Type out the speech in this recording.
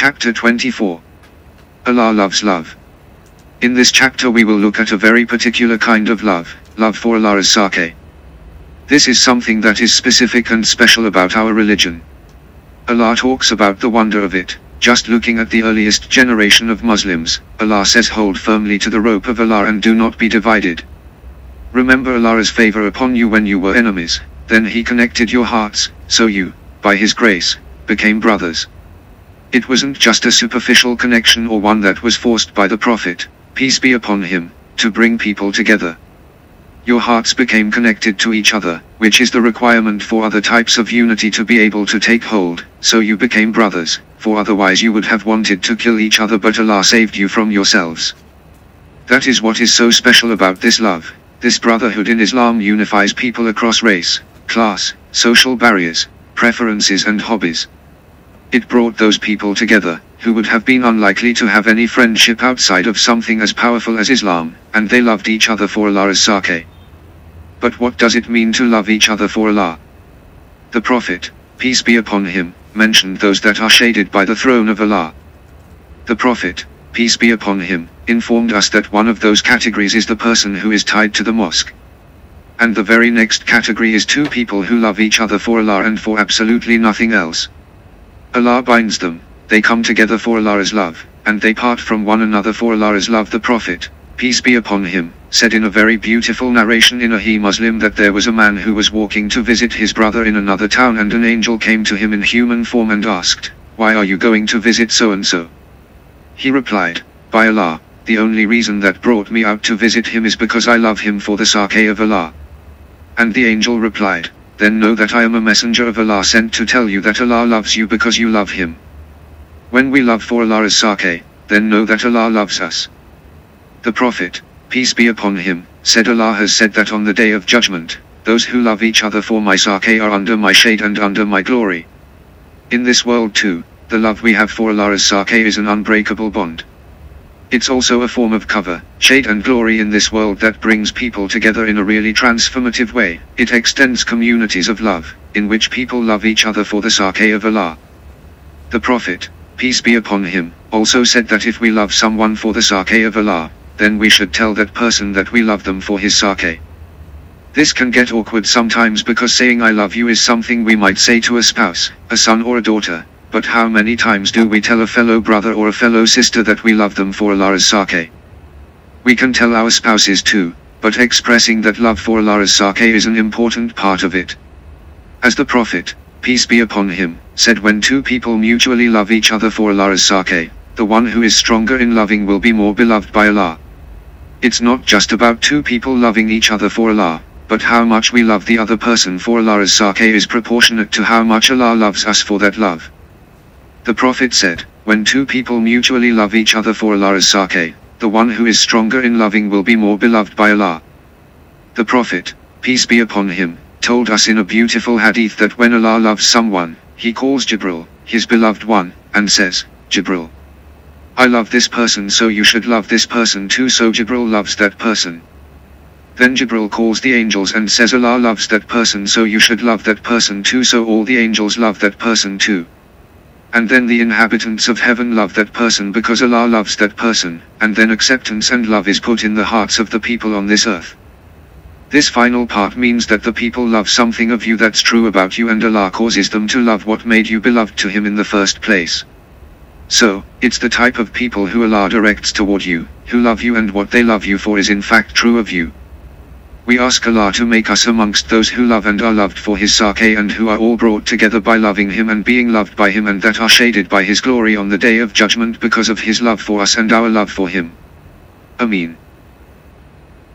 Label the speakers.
Speaker 1: Chapter 24 Allah loves love. In this chapter we will look at a very particular kind of love, love for Allah as Sake. This is something that is specific and special about our religion. Allah talks about the wonder of it, just looking at the earliest generation of Muslims, Allah says hold firmly to the rope of Allah and do not be divided. Remember Allah's favor upon you when you were enemies, then He connected your hearts, so you, by His grace, became brothers. It wasn't just a superficial connection or one that was forced by the Prophet, peace be upon him, to bring people together. Your hearts became connected to each other, which is the requirement for other types of unity to be able to take hold, so you became brothers, for otherwise you would have wanted to kill each other but Allah saved you from yourselves. That is what is so special about this love. This brotherhood in Islam unifies people across race, class, social barriers, preferences and hobbies. It brought those people together, who would have been unlikely to have any friendship outside of something as powerful as Islam, and they loved each other for Allah's Sake. But what does it mean to love each other for Allah? The Prophet, peace be upon him, mentioned those that are shaded by the throne of Allah. The Prophet, peace be upon him, informed us that one of those categories is the person who is tied to the mosque. And the very next category is two people who love each other for Allah and for absolutely nothing else. Allah binds them, they come together for Allah's love, and they part from one another for Allah's love. The Prophet, peace be upon him, said in a very beautiful narration in Sahih Muslim that there was a man who was walking to visit his brother in another town and an angel came to him in human form and asked, Why are you going to visit so-and-so? He replied, By Allah, the only reason that brought me out to visit him is because I love him for the sake of Allah. And the angel replied, Then know that I am a messenger of Allah sent to tell you that Allah loves you because you love him. When we love for Allah as sake, then know that Allah loves us. The Prophet, peace be upon him, said Allah has said that on the day of judgment, those who love each other for my sake are under my shade and under my glory. In this world too, the love we have for Allah as sake is an unbreakable bond. It's also a form of cover, shade and glory in this world that brings people together in a really transformative way. It extends communities of love, in which people love each other for the sake of Allah. The Prophet, peace be upon him, also said that if we love someone for the sake of Allah, then we should tell that person that we love them for his sake. This can get awkward sometimes because saying I love you is something we might say to a spouse, a son or a daughter, but how many times do we tell a fellow brother or a fellow sister that we love them for Allah's sake? We can tell our spouses too, but expressing that love for Allah's sake is an important part of it. As the Prophet, peace be upon him, said when two people mutually love each other for Allah's sake, the one who is stronger in loving will be more beloved by Allah. It's not just about two people loving each other for Allah, but how much we love the other person for Allah's sake is proportionate to how much Allah loves us for that love. The Prophet said, when two people mutually love each other for Allah's sake, the one who is stronger in loving will be more beloved by Allah. The Prophet, peace be upon him, told us in a beautiful hadith that when Allah loves someone, he calls Jibril, his beloved one, and says, Jibril. I love this person so you should love this person too so Jibril loves that person. Then Jibril calls the angels and says Allah loves that person so you should love that person too so all the angels love that person too. And then the inhabitants of heaven love that person because Allah loves that person, and then acceptance and love is put in the hearts of the people on this earth. This final part means that the people love something of you that's true about you and Allah causes them to love what made you beloved to Him in the first place. So, it's the type of people who Allah directs toward you, who love you and what they love you for is in fact true of you. We ask Allah to make us amongst those who love and are loved for His sake and who are all brought together by loving Him and being loved by Him and that are shaded by His glory on the day of judgment because of His love for us and our love for Him. Ameen.